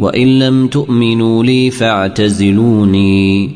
وإن لم تؤمنوا لي فاعتزلوني.